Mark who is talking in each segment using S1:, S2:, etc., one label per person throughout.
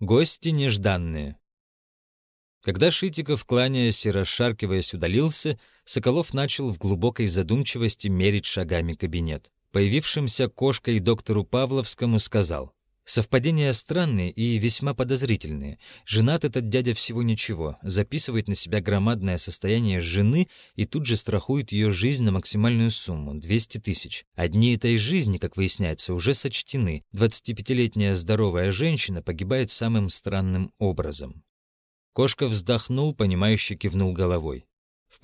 S1: Гости нежданные. Когда Шитиков, кланяясь и расшаркиваясь, удалился, Соколов начал в глубокой задумчивости мерить шагами кабинет. Появившимся кошкой доктору Павловскому сказал. Совпадения странные и весьма подозрительные. Женат этот дядя всего ничего, записывает на себя громадное состояние жены и тут же страхует ее жизнь на максимальную сумму — 200 тысяч. Одни этой жизни, как выясняется, уже сочтены. 25-летняя здоровая женщина погибает самым странным образом. Кошка вздохнул, понимающе кивнул головой.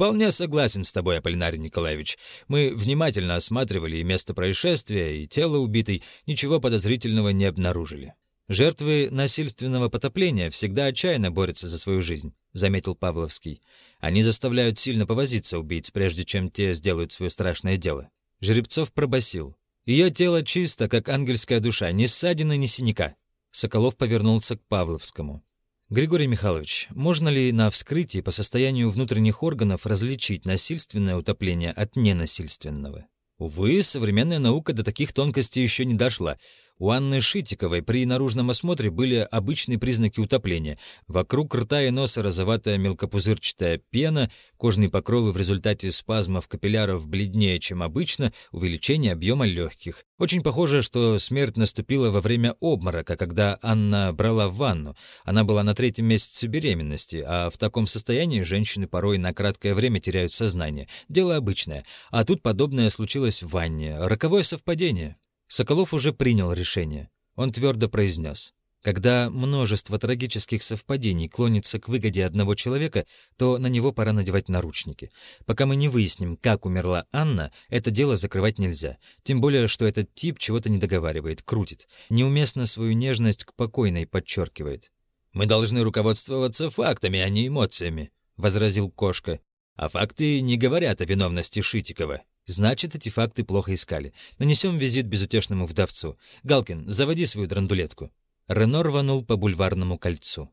S1: «Вполне согласен с тобой, Аполлинарий Николаевич. Мы внимательно осматривали и место происшествия, и тело убитой, ничего подозрительного не обнаружили. Жертвы насильственного потопления всегда отчаянно борются за свою жизнь», — заметил Павловский. «Они заставляют сильно повозиться убийц, прежде чем те сделают свое страшное дело». Жеребцов пробасил. «Ее тело чисто, как ангельская душа, ни ссадины, ни синяка». Соколов повернулся к Павловскому. Григорий Михайлович, можно ли на вскрытии по состоянию внутренних органов различить насильственное утопление от ненасильственного? Увы, современная наука до таких тонкостей еще не дошла. У Анны Шитиковой при наружном осмотре были обычные признаки утопления. Вокруг рта и носа розоватая мелкопузырчатая пена, кожные покровы в результате спазмов капилляров бледнее, чем обычно, увеличение объема легких. Очень похоже, что смерть наступила во время обморока, когда Анна брала ванну. Она была на третьем месяце беременности, а в таком состоянии женщины порой на краткое время теряют сознание. Дело обычное. А тут подобное случилось в ванне. Роковое совпадение. Соколов уже принял решение. Он твердо произнес. Когда множество трагических совпадений клонится к выгоде одного человека, то на него пора надевать наручники. Пока мы не выясним, как умерла Анна, это дело закрывать нельзя. Тем более, что этот тип чего-то не договаривает, крутит. Неуместно свою нежность к покойной подчеркивает. «Мы должны руководствоваться фактами, а не эмоциями», — возразил Кошка. «А факты не говорят о виновности Шитикова». Значит, эти факты плохо искали. Нанесем визит безутешному вдовцу. Галкин, заводи свою драндулетку. Рено рванул по бульварному кольцу.